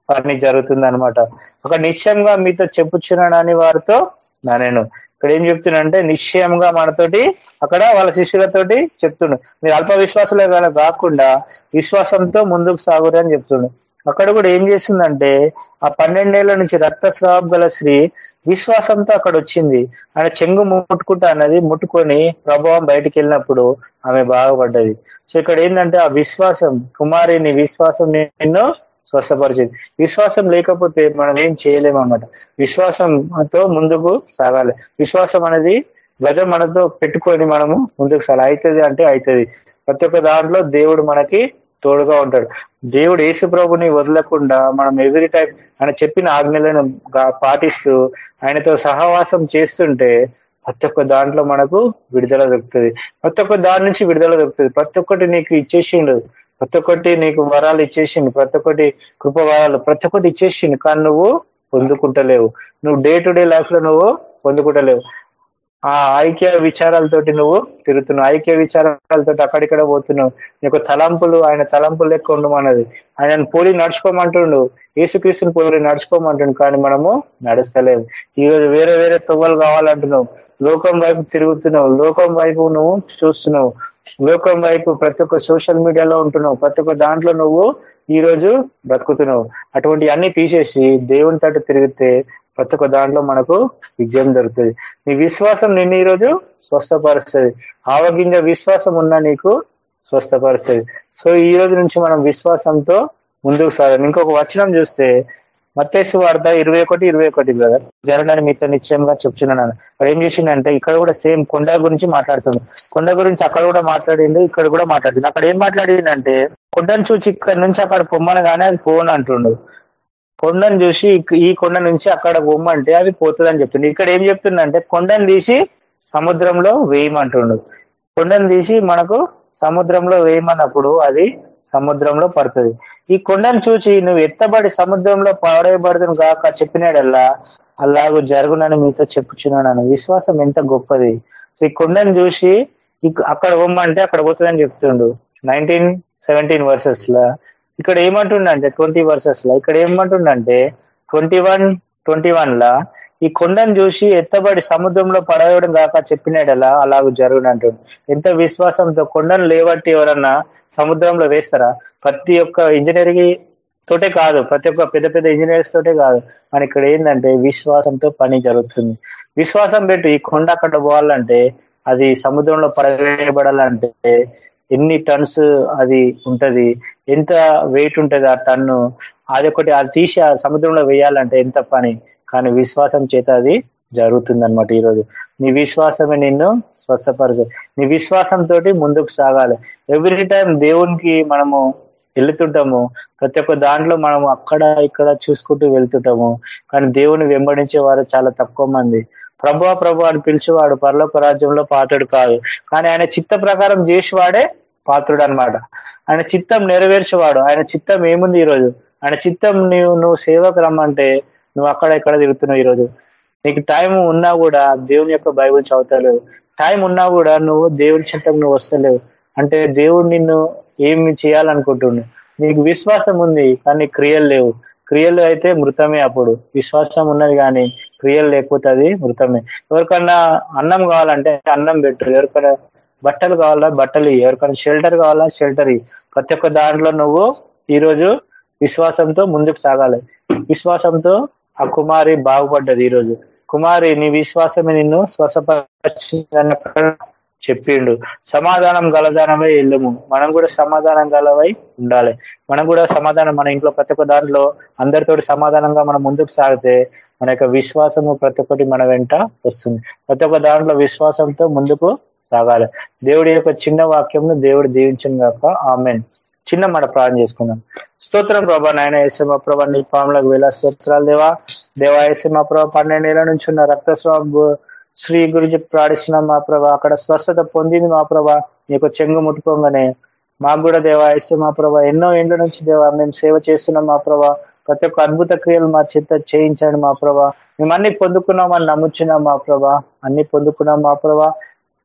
B: పని జరుగుతుంది అనమాట ఒక నిశ్చయంగా మీతో చెప్పుచున్నానని వారితో నా నేను. ఇక్కడ ఏం చెప్తున్నంటే నిశ్చయంగా మనతోటి అక్కడ వాళ్ళ శిష్యులతోటి చెప్తుండు. మీరు అల్ప విశ్వాసలే కాకుండా విశ్వాసంతో ముందుకు సాగురు అని చెప్తుండు. అక్కడ కూడా ఏం చేసిందంటే ఆ పన్నెండేళ్ళ నుంచి రక్తస్రావం గల స్త్రీ విశ్వాసంతో అక్కడ వచ్చింది. ఆయన చెంగు ముట్టుకుంటా అన్నది ముట్టుకొని ప్రభావం బయటికి వెళ్ళినప్పుడు ఆమె బాగుపడ్డది. సో ఇక్కడ ఏంటంటే ఆ విశ్వాసం కుమారిని విశ్వాసం నిన్ను స్వస్థపరిచింది. విశ్వాసం లేకపోతే మనం ఏం చేయలేమన్నమాట విశ్వాసంతో ముందుకు సాగాలి. విశ్వాసం అనేది గజం మనతో పెట్టుకొని మనము ముందుకు సాగాలి. అవుతుంది అంటే అవుతుంది. ప్రతి ఒక్క దాంట్లో దేవుడు మనకి తోడుగా ఉంటాడు. దేవుడు యేసు ప్రభుని వదలకుండా మనం ఎవ్రీ టైం ఆయన చెప్పిన ఆజ్ఞలను పాటిస్తూ ఆయనతో సహవాసం చేస్తుంటే ప్రతి ఒక్క దాంట్లో మనకు విడుదల దొరుకుతుంది. ప్రతి ఒక్క దాని నుంచి విడుదల దొరుకుతుంది. ప్రతి ఒక్కటి నీకు ఇచ్చేసిండు. ప్రతి ఒక్కటి నీకు వరాలు ఇచ్చేసిండు. ప్రతి ఒక్కటి కృపవరాలు ప్రతి ఒక్కటి ఇచ్చేసిండు. కానీ నువ్వు పొందుకుంటలేవు. నువ్వు డే టు డే లైఫ్లో నువ్వు పొందుకుంటలేవు. ఆ ఐక్య విచారాలతోటి నువ్వు తిరుగుతున్నావు. ఐక్య విచారాలతోటి అక్కడిక్కడ పోతున్నావు. నీకు తలంపులు ఆయన తలంపులు లెక్క ఉండమన్నది ఆయనను పోలి నడుచుకోమంటుండు. యేసుక్రీస్తుని పోలి నడుచుకోమంటుండు కానీ మనము నడుస్తలేము. ఈరోజు వేరే వేరే తువ్వలు కావాలంటున్నావు. లోకం వైపు తిరుగుతున్నావు. లోకం వైపు నువ్వు చూస్తున్నావు. లోకం వైపు ప్రతి ఒక్క సోషల్ మీడియాలో ఉంటున్నావు. ప్రతి ఒక్క దాంట్లో నువ్వు ఈరోజు బ్రతుకుతున్నావు. అటువంటి అన్ని తీసేసి దేవుని తట్టు తిరిగితే ప్రతి ఒక్క దాంట్లో మనకు విజయం దొరుకుతుంది. నీ విశ్వాసం నిన్ను ఈరోజు స్వస్థపరుస్తుంది. ఆవగింజ విశ్వాసం ఉన్నా నీకు స్వస్థపరుస్తుంది. సో ఈ రోజు నుంచి మనం విశ్వాసంతో ముందుకు సాగాలి. ఇంకొక వచనం చూస్తే మత్తేసు వార్త ఇరవై ఒకటి ఇరవై ఒకటి బ్రదర్ జరగడానికి మీతో నిశ్చయంగా చెప్తున్నాను. అక్కడ ఏం చేసిండంటే ఇక్కడ కూడా సేమ్ కొండ గురించి మాట్లాడుతుంది కొండ గురించి అక్కడ కూడా మాట్లాడిండు ఇక్కడ కూడా మాట్లాడుతుంది అక్కడ ఏం మాట్లాడిందంటే కొండను చూచి ఇక్కడ నుంచి అక్కడ పొమ్మనగానే అది పోను అంటుండు. కొండను చూసి ఈ కొండ నుంచి అక్కడ పొమ్మంటే అది పోతుందని చెప్తుంది ఇక్కడ ఏం చెప్తుందంటే కొండను తీసి సముద్రంలో వేయమంటుండు. కొండను తీసి మనకు సముద్రంలో వేయమన్నప్పుడు అది సముద్రంలో పడుతుంది. ఈ కొండను చూసి నువ్వు ఎత్తబడి సముద్రంలో పాడేయబడుతుంది కాక చెప్పినాడల్లా అలాగూ జరుగునని మీతో చెప్పుచున్నాను విశ్వాసం ఎంత గొప్పది. సో ఈ కొండను చూసి అక్కడ ఉమ్మంటే అక్కడ పోతుందని చెప్తుండు. నైన్టీన్ సెవెంటీన్ వర్సెస్ లా ఇక్కడ ఏమంటుండంటే ట్వంటీ వర్సెస్ లా ఇక్కడ ఏమంటుండంటే ట్వంటీ వన్ ట్వంటీ వన్ లా ఈ కొండను చూసి ఎత్తబడి సముద్రంలో పడవేయడం కాక చెప్పినాడలా అలాగ జరుగునంటుండు ఎంత విశ్వాసంతో కొండను లేవట్టి ఎవరన్నా సముద్రంలో వేస్తారా? ప్రతి ఒక్క ఇంజనీరింగ్ తోటే కాదు ప్రతి ఒక్క పెద్ద పెద్ద ఇంజనీర్స్ తోటే కాదు. మన ఇక్కడ ఏంటంటే విశ్వాసంతో పని జరుగుతుంది. విశ్వాసం పెట్టు ఈ కొండ అక్కడ పోవాలంటే అది సముద్రంలో పడవేయబడాలంటే ఎన్ని టన్స్ అది ఉంటది ఎంత వెయిట్ ఉంటది ఆ టన్ను అది ఒకటి అది తీసి ఆ సముద్రంలో వేయాలంటే ఎంత పని? కానీ విశ్వాసం చేత అది జరుగుతుంది అనమాట ఈరోజు. నీ విశ్వాసమే నిన్ను స్వస్థపరచు. నీ విశ్వాసంతో ముందుకు సాగాలి. ఎవ్రీ టైం దేవునికి మనము వెళ్తుంటాము ప్రతి ఒక్క దాంట్లో మనం అక్కడ ఇక్కడ చూసుకుంటూ వెళ్తుంటాము. కానీ దేవుని వెంబడించే వారు చాలా తక్కువ మంది. ప్రభు ప్రభు అని పిలిచేవాడు పరలోక రాజ్యంలో పాత్రుడు కాదు. కానీ ఆయన చిత్త ప్రకారం చేసేవాడే పాత్రుడు అనమాట ఆయన చిత్తం నెరవేర్చేవాడు. ఆయన చిత్తం ఏముంది ఈరోజు? ఆయన చిత్తం నువ్వు నువ్వు సేవకు రమ్మంటే నువ్వు అక్కడ ఇక్కడ తిరుగుతున్నావు ఈరోజు. నీకు టైం ఉన్నా కూడా దేవుని యొక్క బైబుల్ చదువుతలేవు టైం ఉన్నా కూడా నువ్వు దేవుని చింతకు నువ్వు వస్తలేవు. అంటే దేవుడు నిన్ను ఏమి చేయాలనుకుంటుండు? నీకు విశ్వాసం ఉంది కానీ క్రియలు లేవు. క్రియలు అయితే మృతమే అప్పుడు. విశ్వాసం ఉన్నది కానీ క్రియలు లేకపోతే అది మృతమే ఎవరికన్నా అన్నం కావాలంటే అన్నం పెట్టు. ఎవరికైనా బట్టలు కావాలా బట్టలు ఎవరికైనా షెల్టర్ కావాలా షెల్టర్ ప్రతి ఒక్క దాంట్లో నువ్వు ఈరోజు విశ్వాసంతో ముందుకు సాగాలి. విశ్వాసంతో ఆ కుమారి బాగుపడ్డది ఈరోజు. కుమారి నీ విశ్వాసమే నిన్ను శ్వాసపరిచిన చెప్పిండు. సమాధానం గలదానమై వెళ్ళము. మనం కూడా సమాధానం గలవై ఉండాలి. మనం కూడా సమాధానం మన ఇంట్లో ప్రతి ఒక్క దాంట్లో అందరితో సమాధానంగా మనం ముందుకు సాగితే మన యొక్క విశ్వాసము ప్రతి ఒక్కటి మన వెంట వస్తుంది. ప్రతి ఒక్క దాంట్లో విశ్వాసంతో ముందుకు సాగాలి. దేవుడి యొక్క చిన్న వాక్యంను దేవుడు దీవించిన కాక ఆమెన్. చిన్న మన ప్రాణం చేసుకున్నాం స్తోత్రం ప్రభా నాయన ఏసమ ప్రభా నీ పాములకు వేల స్తోత్రాలు దేవా. దేవా ఏసమ ప్రభా పన్నెండేళ్ళ నుంచి ఉన్న రక్తస్వామి శ్రీ గురించి ప్రార్థిస్తున్నాం మా ప్రభా అక్కడ స్వస్థత పొందింది మా ప్రభా నీకు చెంగు ముట్టుకోగానే. మాకు కూడా దేవా ఏసే మా ప్రభా ఎన్నో ఏండ్ల నుంచి దేవా మేము సేవ చేస్తున్నాం మా ప్రభా. ప్రతి ఒక్క అద్భుత క్రియలు మా చేత చేయించండి మా ప్రభా. మేము అన్ని పొందుకున్నామని నమ్ముచున్నాం మా ప్రభా. అన్ని పొందుకున్నాం మా ప్రభా.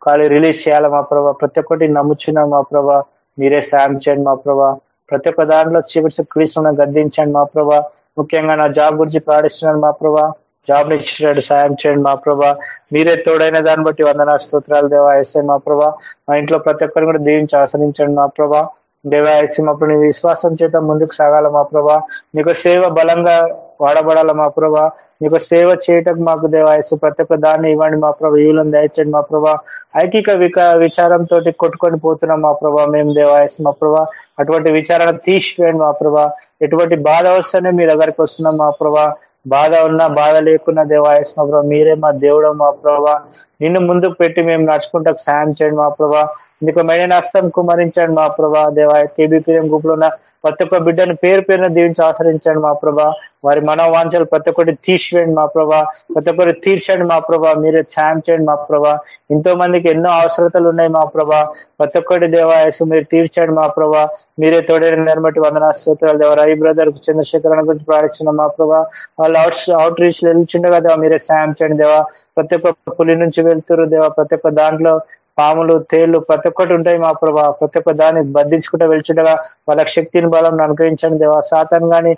B: ఖాళీ రిలీజ్ చేయాలి మా ప్రభా. ప్రతి ఒక్కటి నమ్ముచున్నాం మా ప్రభా. మీరే సాయం చేయండి మా ప్రభా. ప్రతి ఒక్క దాంట్లో చివరి క్రీస్తున్న గద్దించండి మా ప్రభా. ముఖ్యంగా నా జాబ్ గురించి ప్రార్థిస్తున్నాను మా ప్రభా. జాబ్ ఇచ్చినట్టు సాయం చేయండి మా ప్రభా మీరే తోడైన దాన్ని బట్టి వందనా స్తోత్రాలు దేవా ఎస్ఐ మా ప్రభా మా ఇంట్లో ప్రతి ఒక్కరిని కూడా దీవించి ఆశ్రయించండి మా ప్రభా దేవాయసి మా ప్రభు నీ విశ్వాసం చేత ముందుకు సాగాల మా ప్రభా నీకు సేవ బలంగా వాడబడాల మా ప్రభా నీకు సేవ చేయటం మాకు దేవాయసు ప్రతి ఒక్క దాన్ని ఇవ్వండి మా ప్రభా ఈవులను దయచండి మా ప్రభా ఐకిక విక విచారంతో కొట్టుకొని పోతున్నాం మా ప్రభా మేము దేవాయసు మా ప్రభా అటువంటి విచారణ తీసివేయండి మా ప్రభా ఎటువంటి బాధ వస్తేనే మీ దగ్గరికి వస్తున్నాం మా ప్రభా బాధ ఉన్నా బాధ లేకున్నా దేవాయస్ మా ప్రభా మీరే మా దేవుడు మా ప్రభా. నిన్ను ముందుకు పెట్టి మేము నడుచుకుంటా సాయం చేయండి మా ప్రభా. నీకు మెడ నష్టం కుమరించండి మా ప్రభా. దేవా కేబీపీఎం గ్రూప్లో ఉన్న ప్రతి ఒక్క బిడ్డను పేరు పేరున దీవించి ఆచరించండి మా ప్రభా. వారి మనోవాంఛలు ప్రతి ఒక్కటి తీసివేయండి మా ప్రభా. ప్రతి ఒక్కటి తీర్చండి మా ప్రభా. మీరే సాయం చేయండి మా ప్రభా. ఎంతో మందికి ఎన్నో అవసరతలు ఉన్నాయి మా ప్రభా. ప్రతి ఒక్కటి దేవాయసు మీరు తీర్చండి మా ప్రభా. మీరే తోడైన నిర్మటి వందనా స్తోత్రాలు దేవ. రవి బ్రదర్ చంద్రశేఖర్ గురించి ప్రార్థిస్తున్నాం మా ప్రభా. వాళ్ళు అవుట్ అవుట్ రీచ్ వెళ్తుండగా దేవా మీరే సాయం చేయండి దేవా. ప్రతి ఒక్క పులి నుంచి వెళ్తురు దేవా ప్రతి ఒక్క దాంట్లో పాములు తేళ్ళు ప్రతి ఒక్కటి ఉంటాయి మా ప్రభా. ప్రతి ఒక్క దాన్ని బంధించుకుంటూ వెళ్తుండగా వాళ్ళకి శక్తిని బలం అనుగ్రహించండి దేవా. సాతాన్ గాని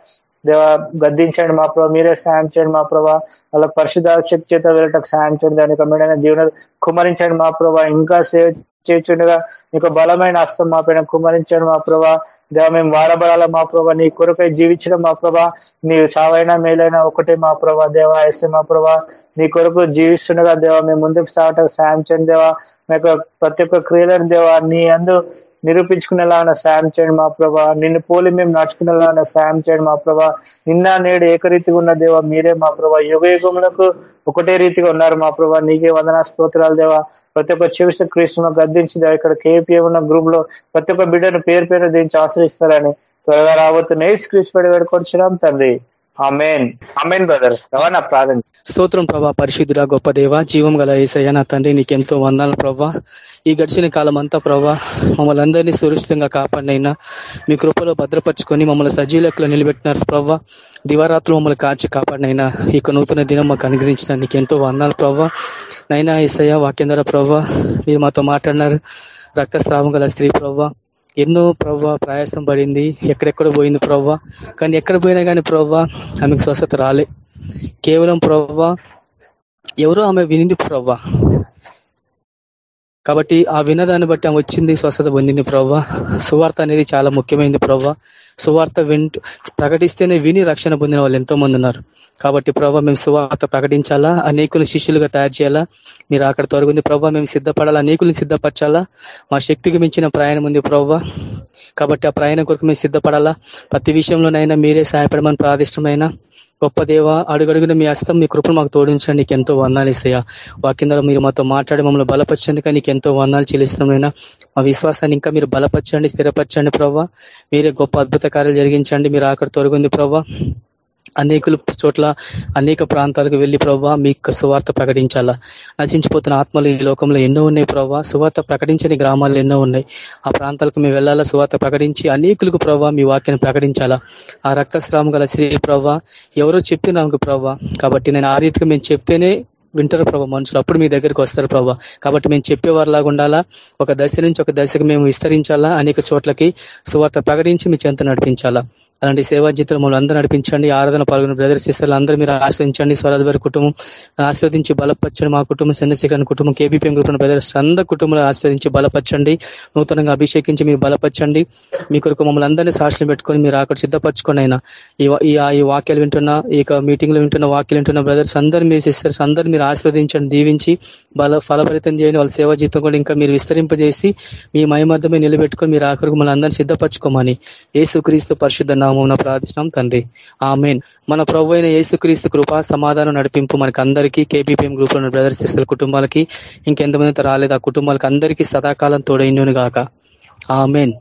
B: దేవా గద్దించండి మా ప్రభా. మీరే సాయం చేయండి మా ప్రభా. వాళ్ళ పరిశుద్ధ శక్తి చేత వెళ్ళటకు సాయం చేయండి. దానికి మెడైన దీవెన కుమరించండి మా ప్రభా. ఇంకా సేవ చేస్తుండగా నీకు బలమైన అస్తం మా పైన కుమరించడం మా ప్రభా. దేవ మేము వాడబడాల మా ప్రభా. నీ కొరకై జీవించడం మా ప్రభా. నీ చావైనా మేలైనా ఒకటే మా ప్రభా. దేవా ఎస్ఏ మా ప్రభా. నీ కొరకు జీవిస్తుండగా దేవా మేము ముందుకు సాగటం సాయం చేయండి దేవా. మీకు ప్రతి ఒక్క క్రియలను దేవా నీ అందు నిరూపించుకునేలాగా సాయం చేయండి మా ప్రభా. నిన్ను పోలి మేము నడుచుకునేలాగా సాయం చేయండి మా ప్రభా. నిన్న నేడు ఏకరీతిగా ఉన్న దేవా మీరే మా ప్రభా. యుగ యుగములకు ఒకటే రీతిగా ఉన్నారు మా ప్రభా. నీకే వందనా స్తోత్రాలు దేవా. ప్రతి ఒక్క చివరి క్రీస్తును గద్దించి దేవ ఇక్కడ కేపీఎం ఉన్న గ్రూప్లో ప్రతి ఒక్క బిడ్డను పేరు పేరు దీనికి ఆశ్రయిస్తారని త్వరగా రాబోతున్న ఏసు క్రీస్తు పడి వేడుకొచ్చున్నాం తండ్రి.
A: స్తోత్రం ప్రభా పరిశుద్ధుడ గొప్ప దేవ జీవం గల ఏసయ్య నా తండ్రి నీకెంతో వందాలు ప్రభా. ఈ గడిచిన కాలం అంతా ప్రభా మమ్మల్ని అందరినీ సురక్షితంగా కాపాడినైనా మీ కృపలో భద్రపరుచుకొని మమ్మల్ని సజీలకులు నిలబెట్టినారు ప్రభా. దివారాత్రులు మమ్మల్ని కాచి కాపాడినైనా ఈ నూతన దినం మాకు అనుగ్రహించిన నీకెంతో వందాలు ప్రభా. నైనా ఏసయ్య వాక్యం ద్వారా ప్రభా మీరు మాతో మాట్లాడినారు. రక్తస్రావం గల స్త్రీ ప్రభా ఎన్నో ప్రవ్వ ప్రయాసం పడింది. ఎక్కడెక్కడ పోయింది ప్రవ్వ. కానీ ఎక్కడ పోయినా కానీ ప్రవ్వ ఆమెకు స్వస్థత రాలే. కేవలం ప్రవ్వ ఎవరో ఆమె వినింది ప్రవ్వ. కాబట్టి ఆ వినదాన్ని బట్టి ఆమె వచ్చింది స్వస్థత పొందింది ప్రవ్వ. సువార్త అనేది చాలా ముఖ్యమైనది ప్రవ్వ. సువార్త వింటూ ప్రకటిస్తేనే విని రక్షణ పొందిన వాళ్ళు ఎంతో మంది ఉన్నారు. కాబట్టి ప్రభావ మేము సువార్త ప్రకటించాలా? అనేకులు శిష్యులుగా తయారు చేయాలా? మీరు అక్కడ తొలగింది ప్రభావ మేము సిద్ధపడాలా? అనేకులను సిద్ధపరచాలా? మా శక్తికి మించిన ప్రయాణం ఉంది ప్రభావ కాబట్టి ఆ ప్రయాణం కొరకు మేము సిద్ధపడాలా? ప్రతి విషయంలోనైనా మీరే సహాయపడమని ప్రాదిష్టమైన గొప్ప దేవ అడుగడుగున మీ అస్తం మీ కృపను మాకు తోడించండి. నీకు ఎంతో వందాలు ఇస్తాయా వాకింద మీరు మాతో మాట్లాడి మమ్మల్ని బలపరిచేందుక నీకు ఎంతో వందాలు చెల్లిస్తున్నామైనా మా విశ్వాసాన్ని ఇంకా మీరు బలపరచండి స్థిరపరచండి ప్రభావ మీరే గొప్ప అద్భుత కార్యాలు జరిగించండి. మీరు అక్కడ తొలగింది ప్రభావ అనేకులు చోట్ల అనేక ప్రాంతాలకు వెళ్ళి ప్రభావ మీ సువార్త ప్రకటించాలా? నశించిపోతున్న ఆత్మలు ఈ లోకంలో ఎన్నో ఉన్నాయి ప్రభావ సువార్త ప్రకటించని గ్రామాలు ఎన్నో ఉన్నాయి. ఆ ప్రాంతాలకు మేము వెళ్ళాలా? సువార్త ప్రకటించి అనేకులకు ప్రభావ మీ వాక్యాన్ని ప్రకటించాలా? ఆ రక్తస్రావం గల శ్రీ ప్రభావ ఎవరో చెప్పిన నాకు ప్రభావ కాబట్టి నేను ఆ రీతిగా మేము చెప్తేనే వింటారు ప్రభా మనుషులు. అప్పుడు మీ దగ్గరికి వస్తారు ప్రభావ కాబట్టి మేము చెప్పేవారిలాగా ఉండాలా? ఒక దశ నుంచి ఒక దశకు మేము విస్తరించాలా? అనేక చోట్లకి సువార్త ప్రకటించి మీ చెంత నడిపించాలా? అలాంటి సేవా జీతం మమ్మల్ని అందరూ నడిపించండి. ఆరాధన పాల్గొన్న బ్రదర్ సిస్టర్లు అందరూ మీరు ఆశ్రయించండి. స్వరాజ్ కుటుంబం ఆశ్రవదించి బలపరచండి. మా కుటుంబం చంద్రశేఖర్ కుటుంబం కేబీపీఎం గ్రూప్ బ్రదర్స్ అందరి కుటుంబాలు ఆశ్రదించి బలపరచండి. నూతనంగా అభిషేకించి మీరు బలపరచండి. మీ కొరకు మమ్మల్ని అందరినీ సాక్షులు పెట్టుకొని మీరు అక్కడ సిద్ధపరచుకొని అయినా. ఈ వాక్యాలు వింటున్న ఈ మీటింగ్లో వింటున్న వాక్యాలు వింటున్న బ్రదర్స్ అందరు మీ సిస్టర్స్ అందరు మీరు ఆస్వాదించండి దీవించి బల ఫలభరితం చేయండి. వాళ్ళ సేవా జీతం కూడా ఇంకా మీరు విస్తరింపజేసి మీ మయమర్థమే నిలబెట్టుకొని మీరు ఆఖరికి మళ్ళీ అందరినీ సిద్ధపరచుకోమని. ఏసుక్రీస్తు పరిశుద్ధ నామం ప్రార్థిస్తున్నాం తండ్రి. ఆమెన్. మన ప్రభు అయిన యేసుక్రీస్తు కృపా సమాధానం నడిపింపు మనకి అందరికీ కేబీపీఎం గ్రూప్లో బ్రదర్స్ సిస్టర్ కుటుంబాలకి ఇంకెంతమంది రాలేదు ఆ కుటుంబాలకి అందరికీ సదాకాలం తోడైనను గాక ఆమెన్.